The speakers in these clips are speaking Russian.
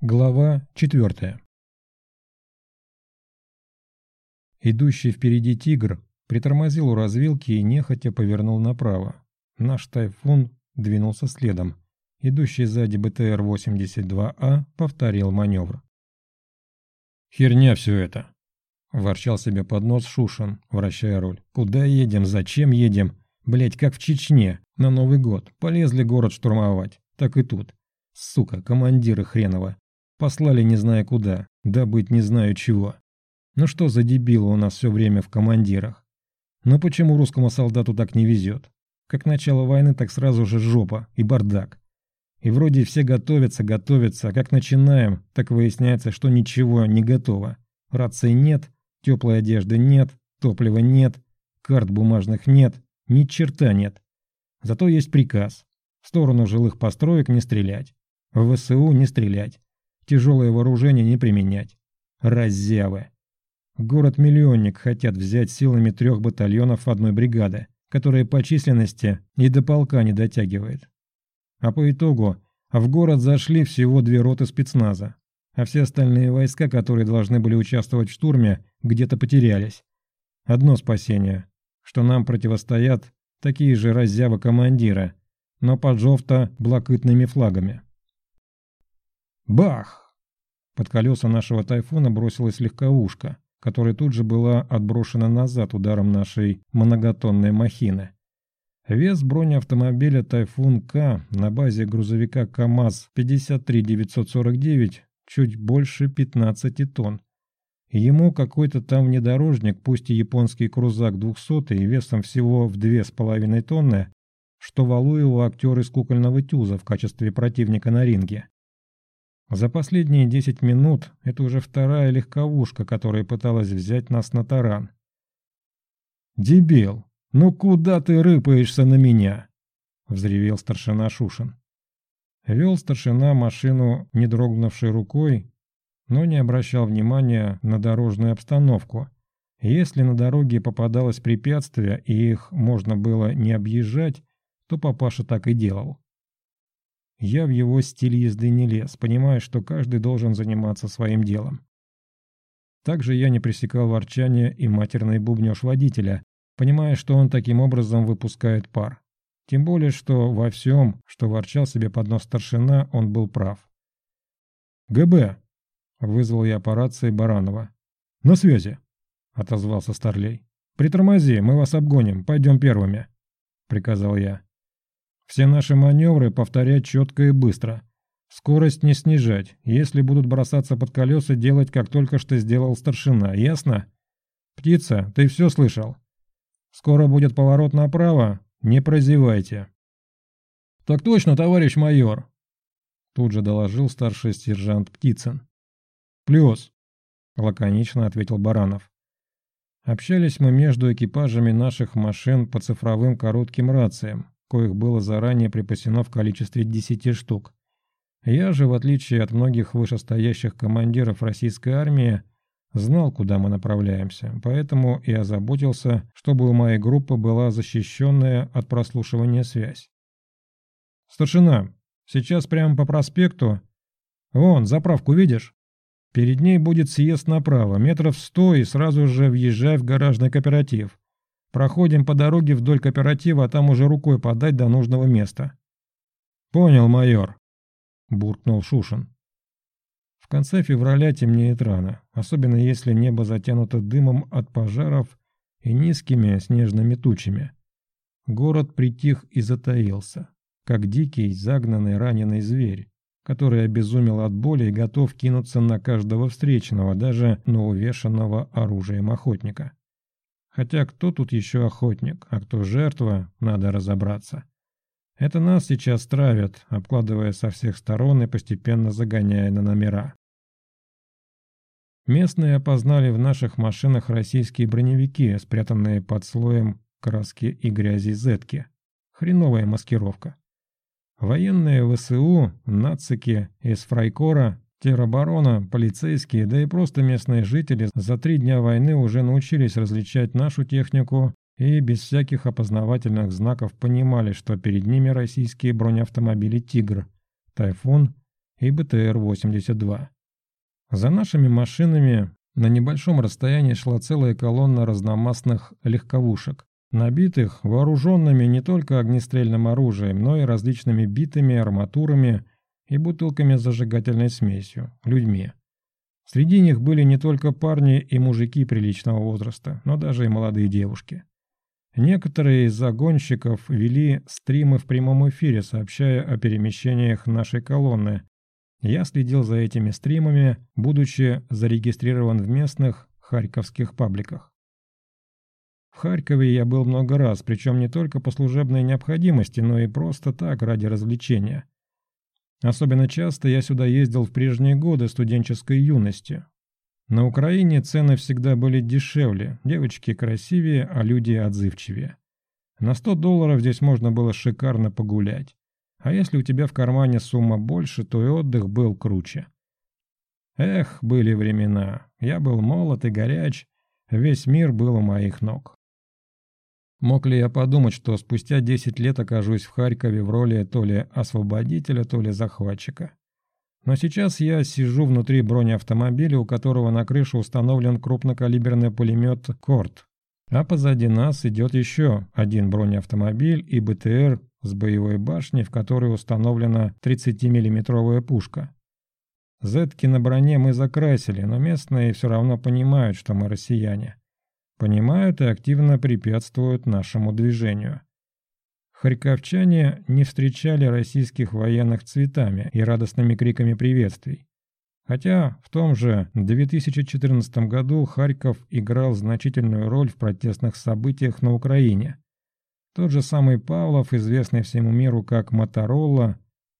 Глава 4 Идущий впереди «Тигр» притормозил у развилки и нехотя повернул направо. Наш «Тайфун» двинулся следом. Идущий сзади БТР-82А повторил маневр. «Херня все это!» – ворчал себе под нос Шушин, вращая руль. «Куда едем? Зачем едем? Блять, как в Чечне, на Новый год. Полезли город штурмовать. Так и тут. Сука, командиры хреново. Послали не зная куда, добыть не знаю чего. Ну что за дебилы у нас все время в командирах? Но почему русскому солдату так не везет? Как начало войны, так сразу же жопа и бардак. И вроде все готовятся, готовятся, а как начинаем, так выясняется, что ничего не готово. Рации нет, теплой одежды нет, топлива нет, карт бумажных нет, ни черта нет. Зато есть приказ. В сторону жилых построек не стрелять. В ВСУ не стрелять. Тяжелое вооружение не применять. Раззявы. Город-миллионник хотят взять силами трех батальонов одной бригады, которая по численности и до полка не дотягивает. А по итогу в город зашли всего две роты спецназа, а все остальные войска, которые должны были участвовать в штурме, где-то потерялись. Одно спасение, что нам противостоят такие же раззявы командира, но под жовто-блакитными флагами. Бах! Под колеса нашего тайфуна бросилась легковушка, которая тут же была отброшена назад ударом нашей многотонной махины. Вес бронеавтомобиля «Тайфун К» на базе грузовика КАМАЗ-53949 чуть больше 15 тонн. Ему какой-то там внедорожник, пусть и японский крузак 200 весом всего в 2,5 тонны, что его актер из кукольного тюза в качестве противника на ринге. За последние 10 минут это уже вторая легковушка, которая пыталась взять нас на таран. «Дебил, ну куда ты рыпаешься на меня?» — взревел старшина Шушин. Вел старшина машину, не дрогнувшей рукой, но не обращал внимания на дорожную обстановку. Если на дороге попадалось препятствие и их можно было не объезжать, то папаша так и делал. Я в его стиль езды не лез, понимая, что каждый должен заниматься своим делом. Также я не пресекал ворчание и матерный бубнёж водителя, понимая, что он таким образом выпускает пар. Тем более, что во всем, что ворчал себе под нос старшина, он был прав. «ГБ!» — вызвал я по рации Баранова. «На связи!» — отозвался Старлей. «Притормози, мы вас обгоним, пойдем первыми», — приказал я. Все наши маневры повторять четко и быстро. Скорость не снижать. Если будут бросаться под колеса, делать, как только что сделал старшина. Ясно? Птица, ты все слышал? Скоро будет поворот направо. Не прозевайте. Так точно, товарищ майор. Тут же доложил старший сержант Птицын. Плюс, лаконично ответил Баранов. Общались мы между экипажами наших машин по цифровым коротким рациям коих было заранее припасено в количестве 10 штук. Я же, в отличие от многих вышестоящих командиров российской армии, знал, куда мы направляемся, поэтому и озаботился, чтобы у моей группы была защищенная от прослушивания связь. «Старшина, сейчас прямо по проспекту. Вон, заправку видишь? Перед ней будет съезд направо, метров сто, и сразу же въезжай в гаражный кооператив. Проходим по дороге вдоль кооператива, а там уже рукой подать до нужного места. «Понял, майор», — буркнул Шушин. В конце февраля темнеет рано, особенно если небо затянуто дымом от пожаров и низкими снежными тучами. Город притих и затаился, как дикий, загнанный, раненый зверь, который обезумел от боли и готов кинуться на каждого встречного, даже на увешанного оружием охотника. Хотя кто тут еще охотник, а кто жертва, надо разобраться. Это нас сейчас травят, обкладывая со всех сторон и постепенно загоняя на номера. Местные опознали в наших машинах российские броневики, спрятанные под слоем краски и грязи зетки. Хреновая маскировка. Военные ВСУ, нацики из Фрайкора Тероборона, полицейские, да и просто местные жители за три дня войны уже научились различать нашу технику и без всяких опознавательных знаков понимали, что перед ними российские бронеавтомобили «Тигр», «Тайфун» и БТР-82. За нашими машинами на небольшом расстоянии шла целая колонна разномастных легковушек, набитых вооруженными не только огнестрельным оружием, но и различными битами, арматурами и бутылками с зажигательной смесью, людьми. Среди них были не только парни и мужики приличного возраста, но даже и молодые девушки. Некоторые из загонщиков вели стримы в прямом эфире, сообщая о перемещениях нашей колонны. Я следил за этими стримами, будучи зарегистрирован в местных харьковских пабликах. В Харькове я был много раз, причем не только по служебной необходимости, но и просто так, ради развлечения. Особенно часто я сюда ездил в прежние годы студенческой юности. На Украине цены всегда были дешевле, девочки красивее, а люди отзывчивее. На 100 долларов здесь можно было шикарно погулять. А если у тебя в кармане сумма больше, то и отдых был круче. Эх, были времена. Я был молод и горяч, весь мир был у моих ног. Мог ли я подумать, что спустя 10 лет окажусь в Харькове в роли то ли освободителя, то ли захватчика? Но сейчас я сижу внутри бронеавтомобиля, у которого на крыше установлен крупнокалиберный пулемет «Корт». А позади нас идет еще один бронеавтомобиль и БТР с боевой башней, в которой установлена 30-миллиметровая пушка. Зетки на броне мы закрасили, но местные все равно понимают, что мы россияне понимают и активно препятствуют нашему движению. Харьковчане не встречали российских военных цветами и радостными криками приветствий. Хотя в том же 2014 году Харьков играл значительную роль в протестных событиях на Украине. Тот же самый Павлов, известный всему миру как Моторола,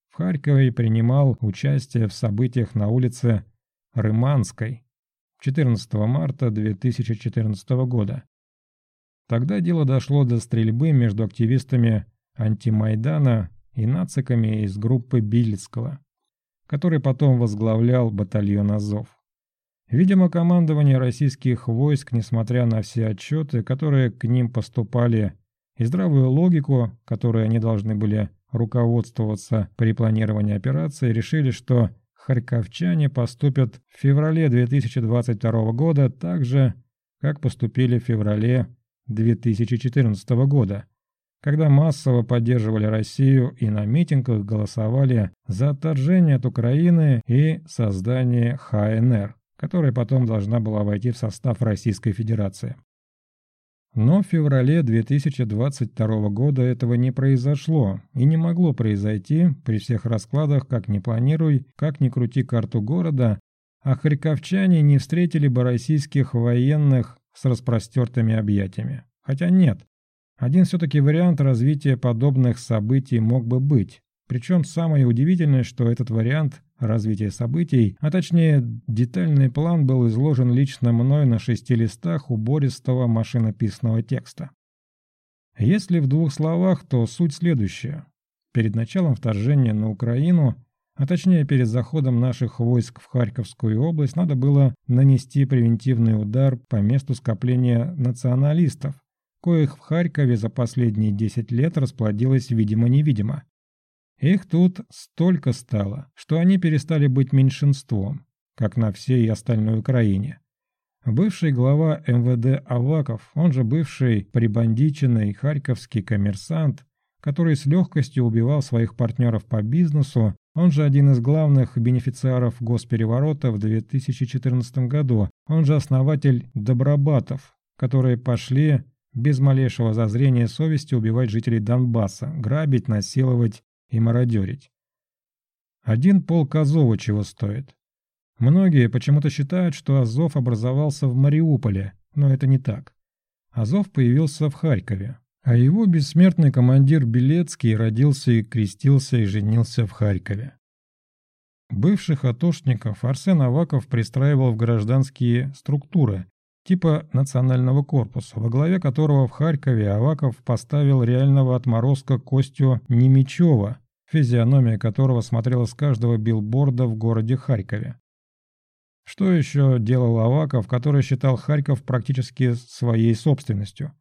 в Харькове принимал участие в событиях на улице Рыманской, 14 марта 2014 года. Тогда дело дошло до стрельбы между активистами антимайдана и нациками из группы Бильского, который потом возглавлял батальон Азов. Видимо, командование российских войск, несмотря на все отчеты, которые к ним поступали, и здравую логику, которой они должны были руководствоваться при планировании операции, решили, что харьковчане поступят в феврале 2022 года так же, как поступили в феврале 2014 года, когда массово поддерживали Россию и на митингах голосовали за отторжение от Украины и создание ХНР, которая потом должна была войти в состав Российской Федерации. Но в феврале 2022 года этого не произошло и не могло произойти при всех раскладах, как ни планируй, как ни крути карту города, а харьковчане не встретили бы российских военных с распростертыми объятиями. Хотя нет, один все-таки вариант развития подобных событий мог бы быть. Причем самое удивительное, что этот вариант развития событий, а точнее детальный план был изложен лично мной на шести листах убористого машинописного текста. Если в двух словах, то суть следующая. Перед началом вторжения на Украину, а точнее перед заходом наших войск в Харьковскую область, надо было нанести превентивный удар по месту скопления националистов, коих в Харькове за последние 10 лет расплодилось видимо-невидимо. Их тут столько стало, что они перестали быть меньшинством, как на всей остальной Украине. Бывший глава МВД Аваков, он же бывший прибандиченный харьковский коммерсант, который с легкостью убивал своих партнеров по бизнесу, он же один из главных бенефициаров госпереворота в 2014 году, он же основатель Добробатов, которые пошли без малейшего зазрения совести убивать жителей Донбасса, грабить, насиловать и мародерить. Один полк Азова чего стоит. Многие почему-то считают, что Азов образовался в Мариуполе, но это не так. Азов появился в Харькове, а его бессмертный командир Белецкий родился и крестился и женился в Харькове. Бывших атошников Арсен Аваков пристраивал в гражданские структуры, типа национального корпуса, во главе которого в Харькове Аваков поставил реального отморозка Костю Немичева, физиономия которого смотрела с каждого билборда в городе Харькове. Что еще делал Аваков, который считал Харьков практически своей собственностью?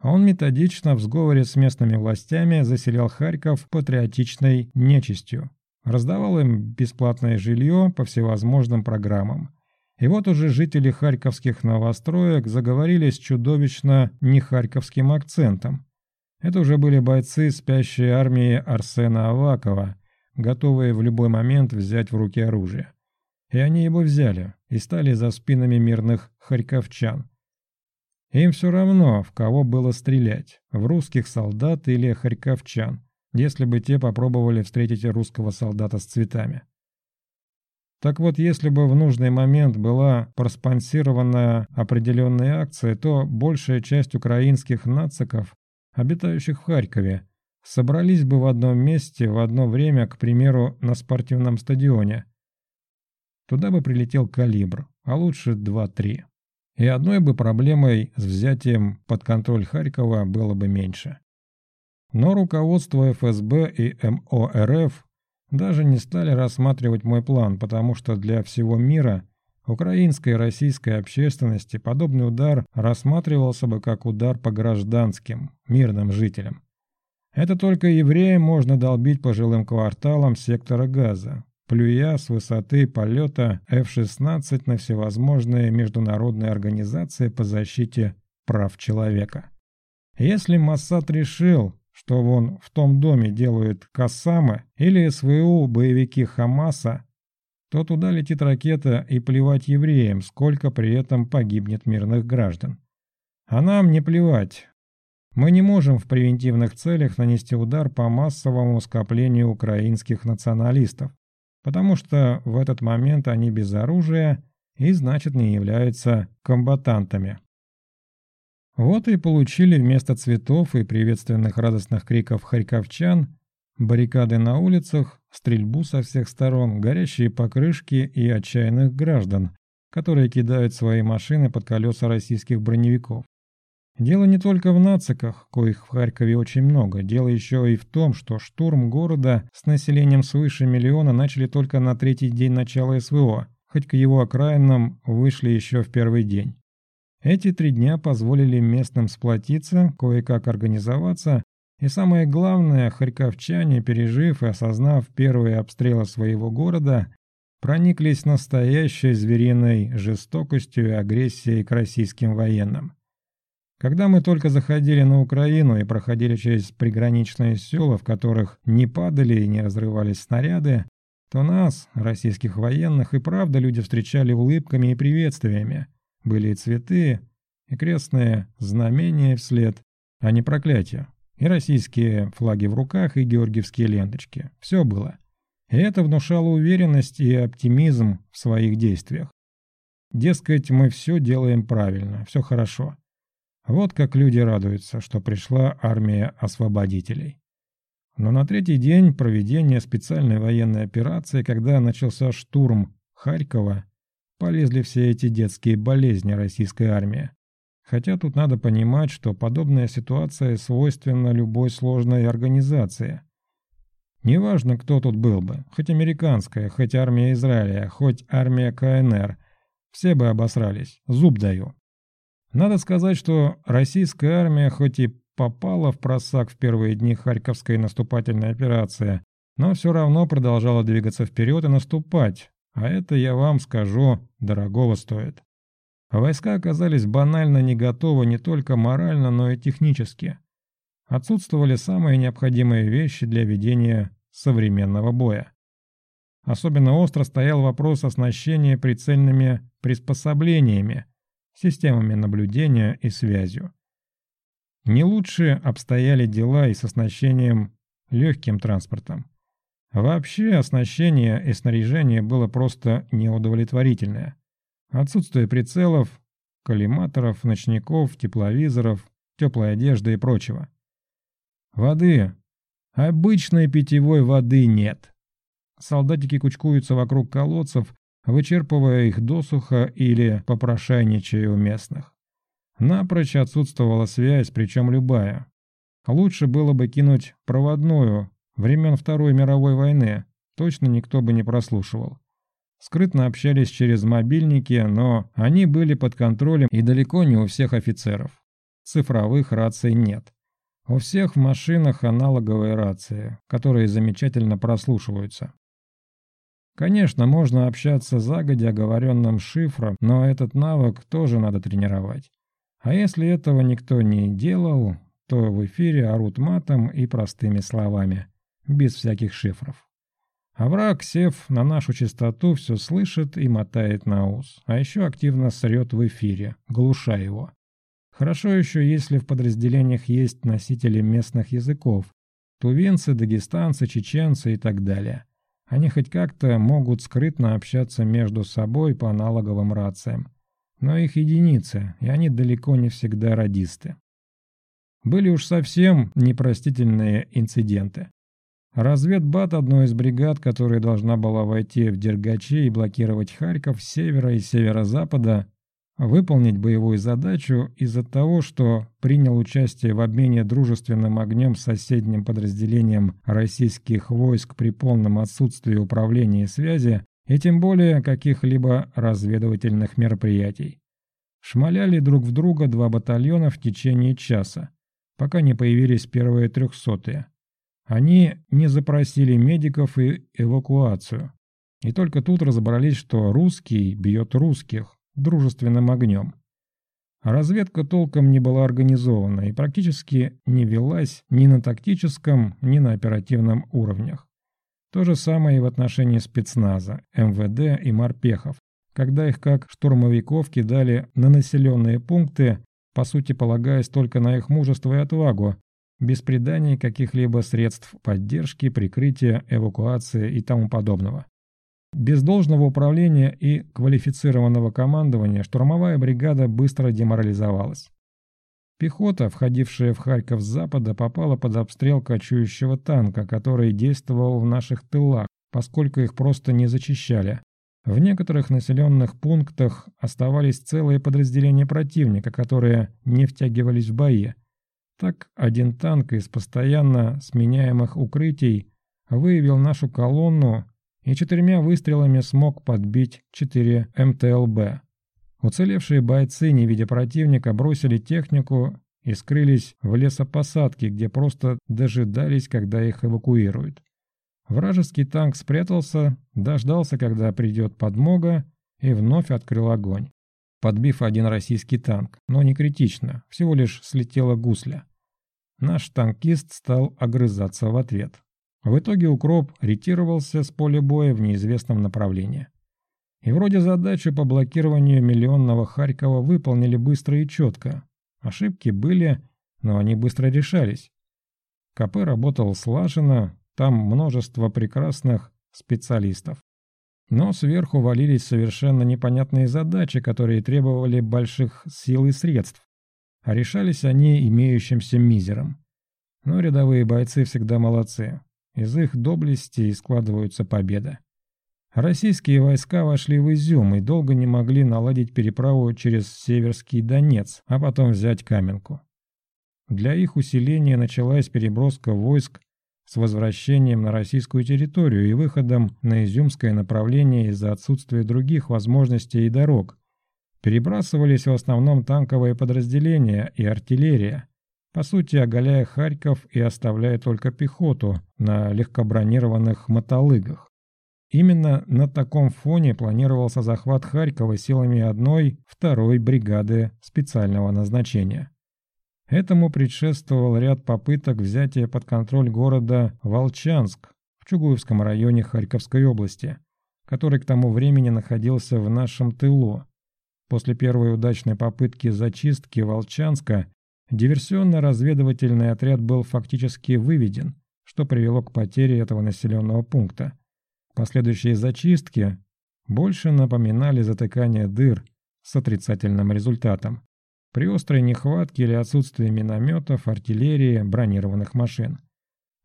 Он методично в сговоре с местными властями заселял Харьков патриотичной нечистью, раздавал им бесплатное жилье по всевозможным программам. И вот уже жители харьковских новостроек заговорили с чудовищно нехарьковским акцентом. Это уже были бойцы спящей армии Арсена Авакова, готовые в любой момент взять в руки оружие. И они его взяли и стали за спинами мирных харьковчан. Им все равно, в кого было стрелять, в русских солдат или харьковчан, если бы те попробовали встретить русского солдата с цветами. Так вот, если бы в нужный момент была проспонсирована определенная акция, то большая часть украинских нациков, обитающих в Харькове, собрались бы в одном месте в одно время, к примеру, на спортивном стадионе. Туда бы прилетел калибр, а лучше 2-3. И одной бы проблемой с взятием под контроль Харькова было бы меньше. Но руководство ФСБ и МОРФ даже не стали рассматривать мой план, потому что для всего мира, украинской и российской общественности, подобный удар рассматривался бы как удар по гражданским, мирным жителям. Это только евреям можно долбить по жилым кварталам сектора газа, плюя с высоты полета F-16 на всевозможные международные организации по защите прав человека. Если Моссад решил, что вон в том доме делают Кассамы или СВУ боевики Хамаса, то туда летит ракета и плевать евреям, сколько при этом погибнет мирных граждан. А нам не плевать. Мы не можем в превентивных целях нанести удар по массовому скоплению украинских националистов, потому что в этот момент они без оружия и значит не являются комбатантами. Вот и получили вместо цветов и приветственных радостных криков харьковчан баррикады на улицах, стрельбу со всех сторон, горящие покрышки и отчаянных граждан, которые кидают свои машины под колеса российских броневиков. Дело не только в нациках, коих в Харькове очень много, дело еще и в том, что штурм города с населением свыше миллиона начали только на третий день начала СВО, хоть к его окраинам вышли еще в первый день. Эти три дня позволили местным сплотиться, кое-как организоваться, и самое главное, харьковчане, пережив и осознав первые обстрелы своего города, прониклись настоящей звериной жестокостью и агрессией к российским военным. Когда мы только заходили на Украину и проходили через приграничные села, в которых не падали и не разрывались снаряды, то нас, российских военных, и правда люди встречали улыбками и приветствиями. Были и цветы, и крестные знамения вслед, а не проклятия. И российские флаги в руках, и георгиевские ленточки. Все было. И это внушало уверенность и оптимизм в своих действиях. Дескать, мы все делаем правильно, все хорошо. Вот как люди радуются, что пришла армия освободителей. Но на третий день проведения специальной военной операции, когда начался штурм Харькова, полезли все эти детские болезни российской армии. Хотя тут надо понимать, что подобная ситуация свойственна любой сложной организации. Неважно, кто тут был бы, хоть американская, хоть армия Израиля, хоть армия КНР, все бы обосрались, зуб даю. Надо сказать, что российская армия хоть и попала в просак в первые дни Харьковской наступательной операции, но все равно продолжала двигаться вперед и наступать, а это, я вам скажу, дорогого стоит. Войска оказались банально не готовы не только морально, но и технически. Отсутствовали самые необходимые вещи для ведения современного боя. Особенно остро стоял вопрос оснащения прицельными приспособлениями, системами наблюдения и связью. Не лучше обстояли дела и с оснащением легким транспортом. Вообще оснащение и снаряжение было просто неудовлетворительное. Отсутствие прицелов, коллиматоров, ночников, тепловизоров, теплой одежды и прочего. Воды. Обычной питьевой воды нет. Солдатики кучкуются вокруг колодцев, вычерпывая их досуха или попрошайничая у местных. Напрочь отсутствовала связь, причем любая. Лучше было бы кинуть проводную, Времен Второй мировой войны точно никто бы не прослушивал. Скрытно общались через мобильники, но они были под контролем и далеко не у всех офицеров. Цифровых раций нет. У всех в машинах аналоговые рации, которые замечательно прослушиваются. Конечно, можно общаться загодя оговоренным шифром, но этот навык тоже надо тренировать. А если этого никто не делал, то в эфире орут матом и простыми словами, без всяких шифров. А враг, сев на нашу частоту, все слышит и мотает на ус, а еще активно срет в эфире, глуша его. Хорошо еще, если в подразделениях есть носители местных языков, тувинцы, дагестанцы, чеченцы и так далее. Они хоть как-то могут скрытно общаться между собой по аналоговым рациям. Но их единицы, и они далеко не всегда радисты. Были уж совсем непростительные инциденты. Разведбат одной из бригад, которая должна была войти в Дергачи и блокировать Харьков с севера и северо-запада, выполнить боевую задачу из-за того, что принял участие в обмене дружественным огнем с соседним подразделением российских войск при полном отсутствии управления и связи, и тем более каких-либо разведывательных мероприятий. Шмаляли друг в друга два батальона в течение часа, пока не появились первые трехсотые. Они не запросили медиков и эвакуацию. И только тут разобрались, что русский бьет русских, дружественным огнем. разведка толком не была организована и практически не велась ни на тактическом, ни на оперативном уровнях. То же самое и в отношении спецназа, МВД и морпехов, когда их как штурмовиков кидали на населенные пункты, по сути полагаясь только на их мужество и отвагу, без придания каких-либо средств поддержки, прикрытия, эвакуации и тому подобного. Без должного управления и квалифицированного командования штурмовая бригада быстро деморализовалась. Пехота, входившая в Харьков с запада, попала под обстрел кочующего танка, который действовал в наших тылах, поскольку их просто не зачищали. В некоторых населенных пунктах оставались целые подразделения противника, которые не втягивались в бои. Так один танк из постоянно сменяемых укрытий выявил нашу колонну и четырьмя выстрелами смог подбить четыре МТЛБ. Уцелевшие бойцы, не видя противника, бросили технику и скрылись в лесопосадке, где просто дожидались, когда их эвакуируют. Вражеский танк спрятался, дождался, когда придет подмога, и вновь открыл огонь, подбив один российский танк, но не критично, всего лишь слетела гусля. Наш танкист стал огрызаться в ответ. В итоге укроп ретировался с поля боя в неизвестном направлении. И вроде задачу по блокированию миллионного Харькова выполнили быстро и четко. Ошибки были, но они быстро решались. КП работал слаженно, там множество прекрасных специалистов. Но сверху валились совершенно непонятные задачи, которые требовали больших сил и средств. А решались они имеющимся мизером. Но рядовые бойцы всегда молодцы. Из их доблести складываются победы. Российские войска вошли в Изюм и долго не могли наладить переправу через Северский Донец, а потом взять Каменку. Для их усиления началась переброска войск с возвращением на российскую территорию и выходом на изюмское направление из-за отсутствия других возможностей и дорог. Перебрасывались в основном танковые подразделения и артиллерия, по сути оголяя Харьков и оставляя только пехоту на легкобронированных мотолыгах. Именно на таком фоне планировался захват Харькова силами одной, второй бригады специального назначения. Этому предшествовал ряд попыток взятия под контроль города Волчанск в Чугуевском районе Харьковской области, который к тому времени находился в нашем тылу. После первой удачной попытки зачистки Волчанска Диверсионно-разведывательный отряд был фактически выведен, что привело к потере этого населенного пункта. Последующие зачистки больше напоминали затыкание дыр с отрицательным результатом. При острой нехватке или отсутствии минометов, артиллерии, бронированных машин.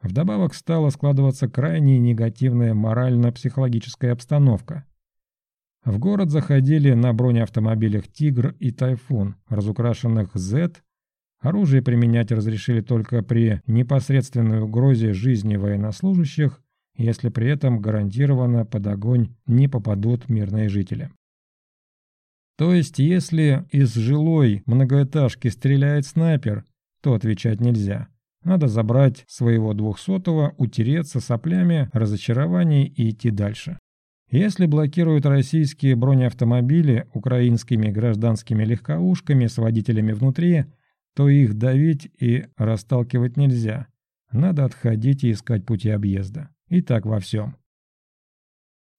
Вдобавок стала складываться крайне негативная морально-психологическая обстановка. В город заходили на бронеавтомобилях «Тигр» и «Тайфун», разукрашенных «З» Оружие применять разрешили только при непосредственной угрозе жизни военнослужащих, если при этом гарантированно под огонь не попадут мирные жители. То есть, если из жилой многоэтажки стреляет снайпер, то отвечать нельзя. Надо забрать своего двухсотого, утереться соплями разочарований и идти дальше. Если блокируют российские бронеавтомобили украинскими гражданскими легковушками с водителями внутри, то их давить и расталкивать нельзя. Надо отходить и искать пути объезда. И так во всем.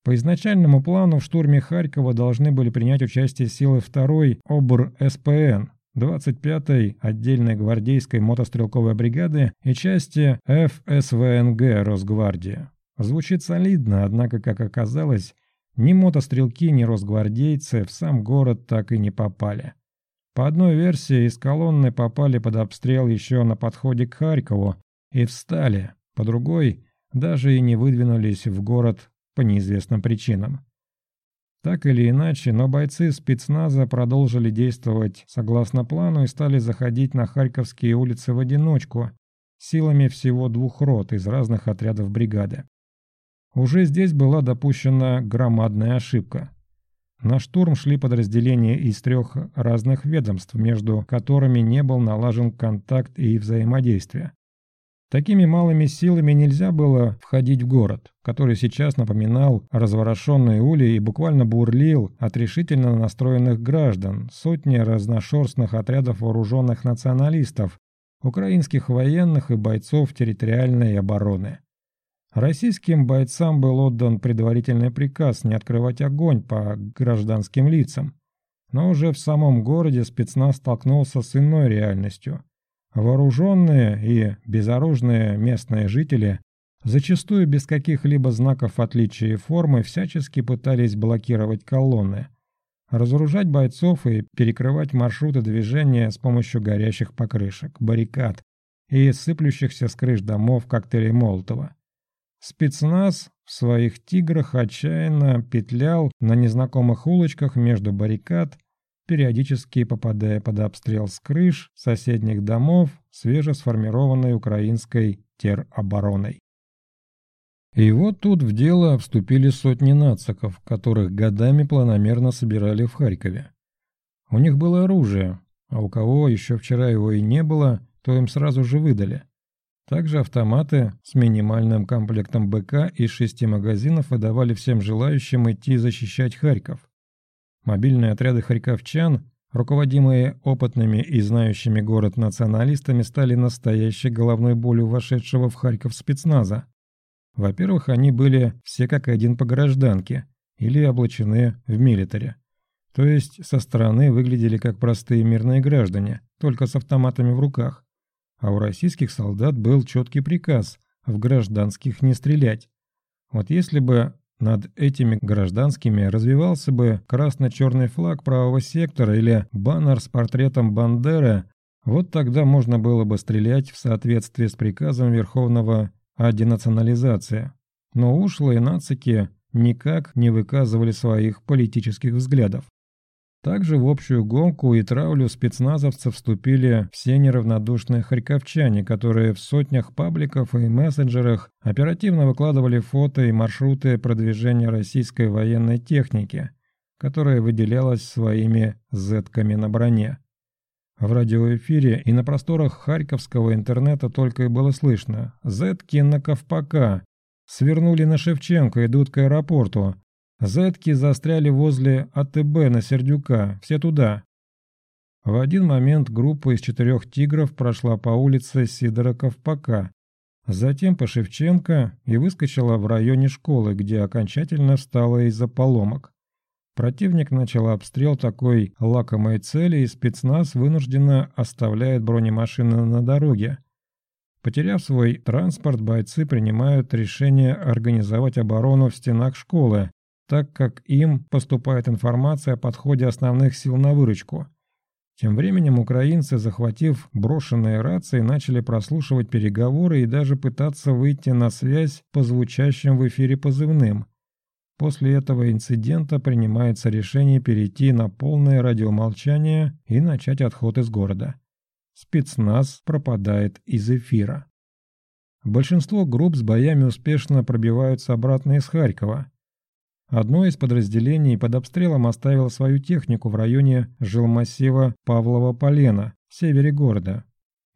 По изначальному плану в штурме Харькова должны были принять участие силы 2-й ОБР-СПН, 25-й отдельной гвардейской мотострелковой бригады и части ФСВНГ Росгвардии. Звучит солидно, однако, как оказалось, ни мотострелки, ни росгвардейцы в сам город так и не попали. По одной версии, из колонны попали под обстрел еще на подходе к Харькову и встали, по другой, даже и не выдвинулись в город по неизвестным причинам. Так или иначе, но бойцы спецназа продолжили действовать согласно плану и стали заходить на Харьковские улицы в одиночку, силами всего двух рот из разных отрядов бригады. Уже здесь была допущена громадная ошибка. На штурм шли подразделения из трех разных ведомств, между которыми не был налажен контакт и взаимодействие. Такими малыми силами нельзя было входить в город, который сейчас напоминал разворошенные ули и буквально бурлил от решительно настроенных граждан, сотни разношерстных отрядов вооруженных националистов, украинских военных и бойцов территориальной обороны. Российским бойцам был отдан предварительный приказ не открывать огонь по гражданским лицам, но уже в самом городе спецназ столкнулся с иной реальностью – Вооруженные и безоружные местные жители, зачастую без каких-либо знаков отличия формы, всячески пытались блокировать колонны, разоружать бойцов и перекрывать маршруты движения с помощью горящих покрышек, баррикад и сыплющихся с крыш домов коктейлей Молотова. Спецназ в своих «Тиграх» отчаянно петлял на незнакомых улочках между баррикад периодически попадая под обстрел с крыш соседних домов свежесформированной украинской теробороной. И вот тут в дело вступили сотни нациков, которых годами планомерно собирали в Харькове. У них было оружие, а у кого еще вчера его и не было, то им сразу же выдали. Также автоматы с минимальным комплектом БК из шести магазинов выдавали всем желающим идти защищать Харьков. Мобильные отряды харьковчан, руководимые опытными и знающими город националистами, стали настоящей головной болью вошедшего в Харьков спецназа. Во-первых, они были все как один по гражданке или облачены в милитаре. То есть со стороны выглядели как простые мирные граждане, только с автоматами в руках. А у российских солдат был четкий приказ в гражданских не стрелять. Вот если бы над этими гражданскими развивался бы красно-черный флаг правого сектора или баннер с портретом Бандеры, вот тогда можно было бы стрелять в соответствии с приказом Верховного о денационализации. Но ушлые нацики никак не выказывали своих политических взглядов. Также в общую гонку и травлю спецназовцев вступили все неравнодушные харьковчане, которые в сотнях пабликов и мессенджерах оперативно выкладывали фото и маршруты продвижения российской военной техники, которая выделялась своими зетками на броне. В радиоэфире и на просторах харьковского интернета только и было слышно «Зетки на Ковпака», «Свернули на Шевченко, идут к аэропорту», Зетки застряли возле АТБ на Сердюка, все туда. В один момент группа из четырех тигров прошла по улице Сидора Ковпака, затем по Шевченко и выскочила в районе школы, где окончательно встала из-за поломок. Противник начал обстрел такой лакомой цели, и спецназ вынужденно оставляет бронемашины на дороге. Потеряв свой транспорт, бойцы принимают решение организовать оборону в стенах школы, так как им поступает информация о подходе основных сил на выручку. Тем временем украинцы, захватив брошенные рации, начали прослушивать переговоры и даже пытаться выйти на связь по звучащим в эфире позывным. После этого инцидента принимается решение перейти на полное радиомолчание и начать отход из города. Спецназ пропадает из эфира. Большинство групп с боями успешно пробиваются обратно из Харькова. Одно из подразделений под обстрелом оставило свою технику в районе жилмассива Павлова-Полена, в севере города,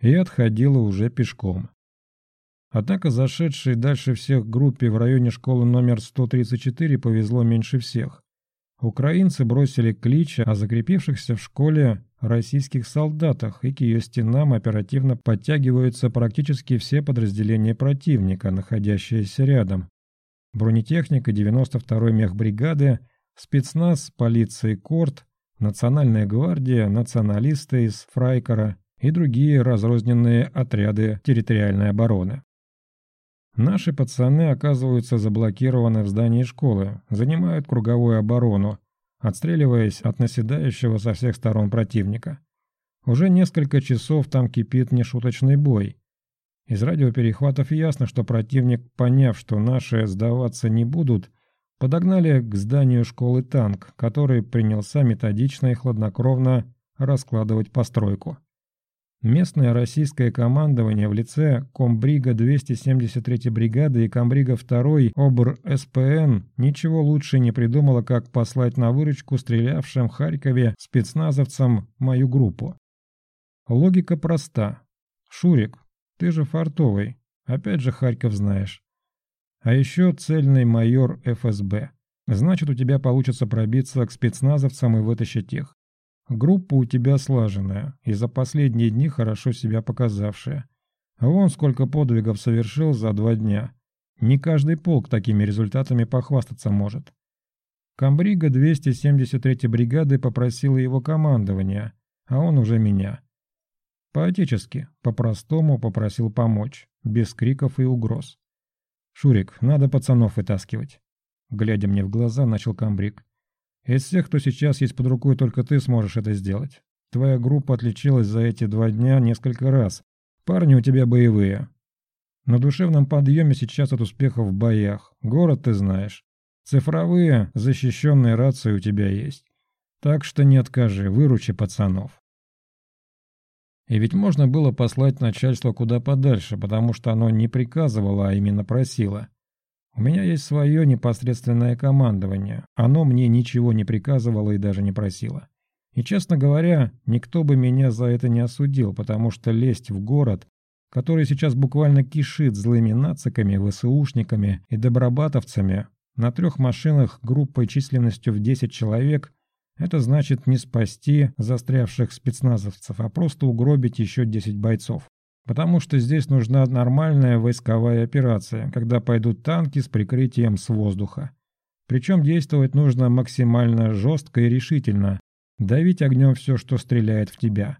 и отходило уже пешком. Однако зашедшей дальше всех группе в районе школы номер 134 повезло меньше всех. Украинцы бросили клич о закрепившихся в школе российских солдатах, и к ее стенам оперативно подтягиваются практически все подразделения противника, находящиеся рядом. Бронетехника 92-й мехбригады, спецназ, полиция Корт, Национальная гвардия, националисты из Фрайкера и другие разрозненные отряды территориальной обороны. Наши пацаны оказываются заблокированы в здании школы, занимают круговую оборону, отстреливаясь от наседающего со всех сторон противника. Уже несколько часов там кипит нешуточный бой. Из радиоперехватов ясно, что противник, поняв, что наши сдаваться не будут, подогнали к зданию школы танк, который принялся методично и хладнокровно раскладывать постройку. Местное российское командование в лице комбрига 273-й бригады и комбрига 2-й ОБР СПН ничего лучше не придумало, как послать на выручку стрелявшим в Харькове спецназовцам мою группу. Логика проста. Шурик, ты же фартовый, опять же Харьков знаешь. А еще цельный майор ФСБ. Значит, у тебя получится пробиться к спецназовцам и вытащить их. Группа у тебя слаженная и за последние дни хорошо себя показавшая. Вон сколько подвигов совершил за два дня. Не каждый полк такими результатами похвастаться может. Камбрига 273-й бригады попросила его командования, а он уже меня. По-отечески, по-простому попросил помочь, без криков и угроз. «Шурик, надо пацанов вытаскивать». Глядя мне в глаза, начал комбриг. Из всех, кто сейчас есть под рукой, только ты сможешь это сделать. Твоя группа отличилась за эти два дня несколько раз. Парни у тебя боевые. На душевном подъеме сейчас от успехов в боях. Город ты знаешь. Цифровые, защищенные рации у тебя есть. Так что не откажи, выручи пацанов. И ведь можно было послать начальство куда подальше, потому что оно не приказывало, а именно просило. У меня есть свое непосредственное командование. Оно мне ничего не приказывало и даже не просило. И, честно говоря, никто бы меня за это не осудил, потому что лезть в город, который сейчас буквально кишит злыми нациками, ВСУшниками и добробатовцами, на трех машинах группой численностью в 10 человек, это значит не спасти застрявших спецназовцев, а просто угробить еще 10 бойцов. Потому что здесь нужна нормальная войсковая операция, когда пойдут танки с прикрытием с воздуха. Причем действовать нужно максимально жестко и решительно, давить огнем все, что стреляет в тебя.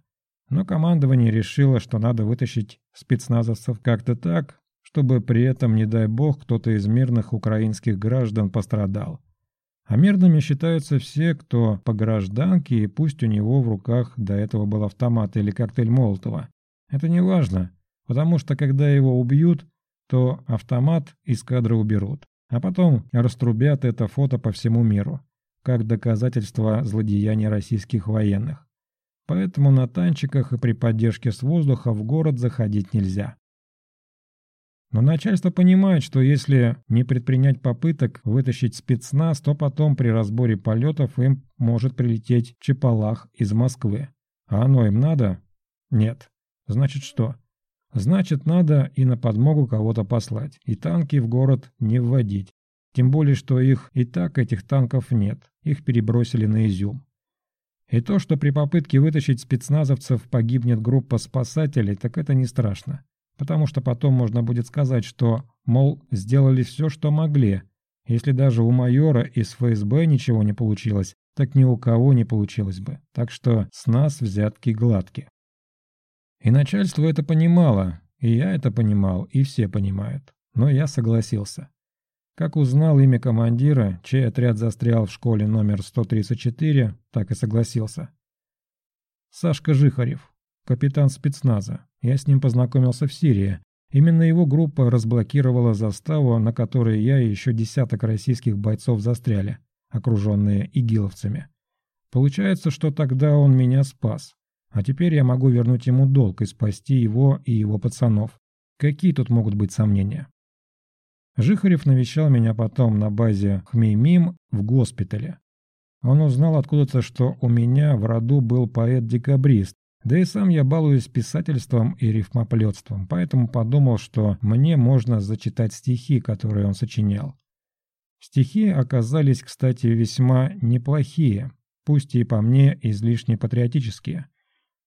Но командование решило, что надо вытащить спецназовцев как-то так, чтобы при этом, не дай бог, кто-то из мирных украинских граждан пострадал. А мирными считаются все, кто по гражданке, и пусть у него в руках до этого был автомат или коктейль Молотова. Это не важно, потому что когда его убьют, то автомат из кадра уберут, а потом раструбят это фото по всему миру, как доказательство злодеяния российских военных. Поэтому на танчиках и при поддержке с воздуха в город заходить нельзя. Но начальство понимает, что если не предпринять попыток вытащить спецназ, то потом при разборе полетов им может прилететь чепалах из Москвы. А оно им надо? Нет. Значит что? Значит, надо и на подмогу кого-то послать, и танки в город не вводить. Тем более, что их и так этих танков нет, их перебросили на Изюм. И то, что при попытке вытащить спецназовцев погибнет группа спасателей, так это не страшно. Потому что потом можно будет сказать, что, мол, сделали все, что могли. Если даже у майора из ФСБ ничего не получилось, так ни у кого не получилось бы. Так что с нас взятки гладкие. И начальство это понимало, и я это понимал, и все понимают. Но я согласился. Как узнал имя командира, чей отряд застрял в школе номер 134, так и согласился. Сашка Жихарев, капитан спецназа. Я с ним познакомился в Сирии. Именно его группа разблокировала заставу, на которой я и еще десяток российских бойцов застряли, окруженные игиловцами. Получается, что тогда он меня спас. А теперь я могу вернуть ему долг и спасти его и его пацанов. Какие тут могут быть сомнения? Жихарев навещал меня потом на базе Хмеймим в госпитале. Он узнал откуда-то, что у меня в роду был поэт-декабрист, Да и сам я балуюсь писательством и рифмоплетством, поэтому подумал, что мне можно зачитать стихи, которые он сочинял. Стихи оказались, кстати, весьма неплохие, пусть и по мне излишне патриотические.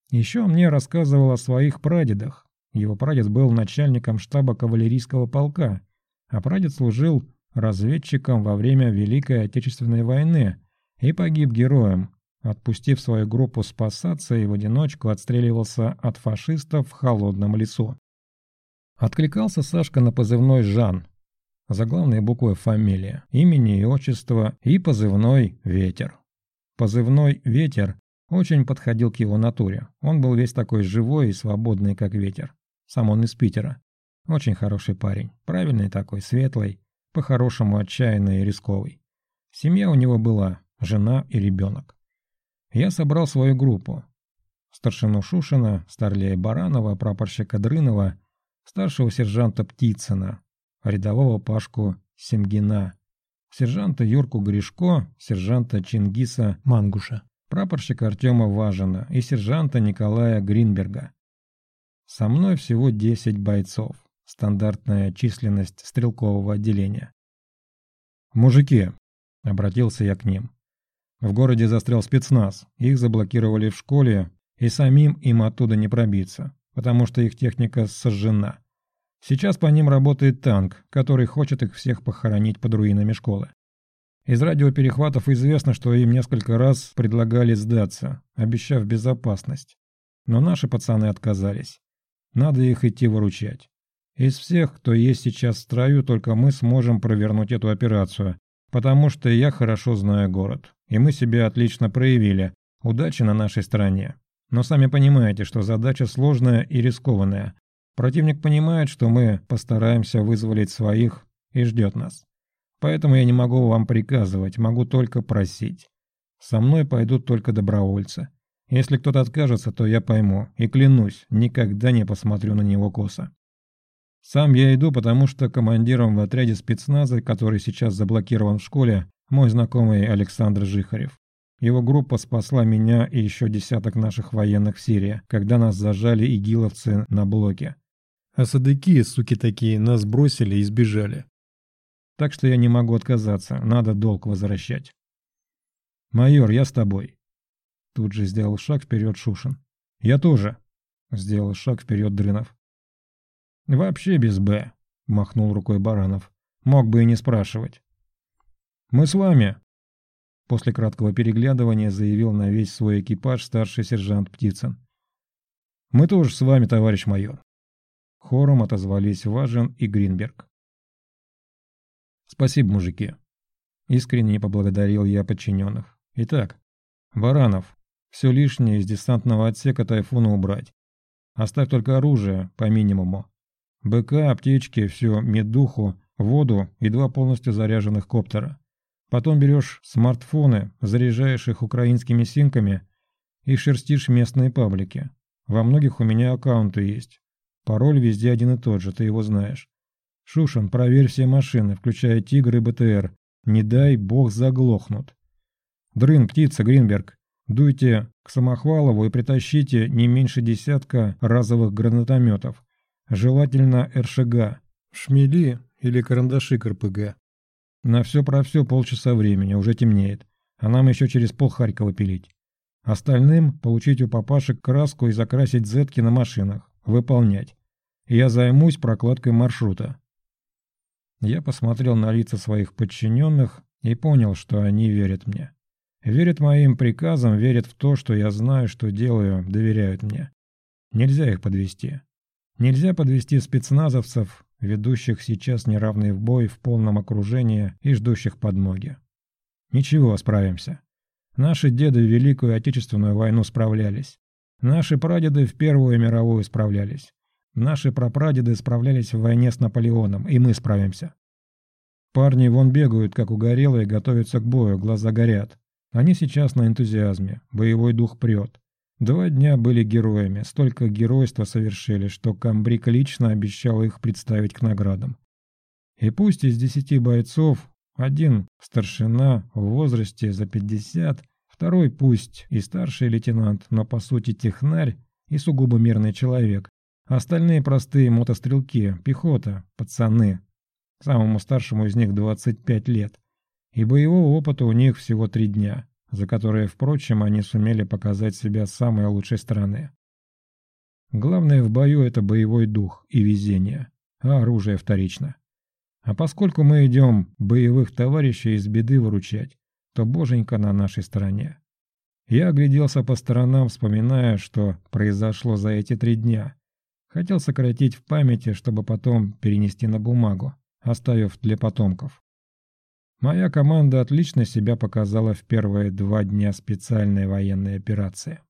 Еще мне рассказывал о своих прадедах. Его прадед был начальником штаба кавалерийского полка, а прадед служил разведчиком во время Великой Отечественной войны и погиб героем, отпустив свою группу спасаться и в одиночку отстреливался от фашистов в холодном лесу. Откликался Сашка на позывной «Жан», заглавной буквой фамилия, имени и отчество и позывной «Ветер». Позывной «Ветер» очень подходил к его натуре. Он был весь такой живой и свободный, как ветер. Сам он из Питера. Очень хороший парень, правильный такой, светлый, по-хорошему отчаянный и рисковый. Семья у него была, жена и ребенок. Я собрал свою группу. Старшину Шушина, старлея Баранова, прапорщика Дрынова, старшего сержанта Птицына, рядового Пашку Семгина, сержанта Юрку Гришко, сержанта Чингиса Мангуша, прапорщика Артема Важина и сержанта Николая Гринберга. Со мной всего 10 бойцов, стандартная численность стрелкового отделения. «Мужики», — обратился я к ним, — «в городе застрял спецназ, их заблокировали в школе, и самим им оттуда не пробиться, потому что их техника сожжена. Сейчас по ним работает танк, который хочет их всех похоронить под руинами школы. Из радиоперехватов известно, что им несколько раз предлагали сдаться, обещав безопасность. Но наши пацаны отказались. Надо их идти выручать. Из всех, кто есть сейчас в строю, только мы сможем провернуть эту операцию, потому что я хорошо знаю город, и мы себя отлично проявили. Удачи на нашей стороне. Но сами понимаете, что задача сложная и рискованная, Противник понимает, что мы постараемся вызволить своих и ждет нас. Поэтому я не могу вам приказывать, могу только просить. Со мной пойдут только добровольцы. Если кто-то откажется, то я пойму и клянусь, никогда не посмотрю на него косо. Сам я иду, потому что командиром в отряде спецназа, который сейчас заблокирован в школе, мой знакомый Александр Жихарев. Его группа спасла меня и еще десяток наших военных в Сирии, когда нас зажали игиловцы на блоке. А садыки, суки такие, нас бросили и сбежали. Так что я не могу отказаться, надо долг возвращать. «Майор, я с тобой». Тут же сделал шаг вперед Шушин. «Я тоже», — сделал шаг вперед Дрынов. «Вообще без «Б», — махнул рукой Баранов. «Мог бы и не спрашивать». «Мы с вами», — после краткого переглядывания заявил на весь свой экипаж старший сержант Птицын. «Мы тоже с вами, товарищ майор». Хором отозвались Важен и Гринберг. «Спасибо, мужики». Искренне поблагодарил я подчиненных. «Итак, Баранов, все лишнее из десантного отсека Тайфуна убрать. Оставь только оружие, по минимуму. БК, аптечки, все, медуху, воду и два полностью заряженных коптера. Потом берешь смартфоны, заряжаешь их украинскими синками и шерстишь местные паблики. Во многих у меня аккаунты есть. Пароль везде один и тот же, ты его знаешь. Шушин, проверь все машины, включая Тигр и БТР. Не дай бог заглохнут. Дрын, птица, Гринберг, дуйте к Самохвалову и притащите не меньше десятка разовых гранатометов. Желательно РШГ, шмели или карандаши КРПГ. На все про все полчаса времени, уже темнеет. А нам еще через пол Харькова пилить. Остальным получить у папашек краску и закрасить зетки на машинах. Выполнять. Я займусь прокладкой маршрута. Я посмотрел на лица своих подчиненных и понял, что они верят мне. Верят моим приказам, верят в то, что я знаю, что делаю, доверяют мне. Нельзя их подвести. Нельзя подвести спецназовцев, ведущих сейчас неравный в бой в полном окружении и ждущих подмоги. Ничего, справимся. Наши деды в Великую Отечественную войну справлялись. Наши прадеды в Первую мировую справлялись. Наши прапрадеды справлялись в войне с Наполеоном, и мы справимся. Парни вон бегают, как угорелые, готовятся к бою, глаза горят. Они сейчас на энтузиазме, боевой дух прет. Два дня были героями, столько геройства совершили, что Камбрик лично обещал их представить к наградам. И пусть из десяти бойцов один старшина в возрасте за пятьдесят, второй пусть и старший лейтенант, но по сути технарь, и сугубо мирный человек. Остальные простые мотострелки, пехота, пацаны. Самому старшему из них 25 лет. И боевого опыта у них всего три дня, за которые, впрочем, они сумели показать себя с самой лучшей стороны. Главное в бою – это боевой дух и везение, а оружие вторично. А поскольку мы идем боевых товарищей из беды выручать, то боженька на нашей стороне. Я огляделся по сторонам, вспоминая, что произошло за эти три дня. Хотел сократить в памяти, чтобы потом перенести на бумагу, оставив для потомков. Моя команда отлично себя показала в первые два дня специальной военной операции.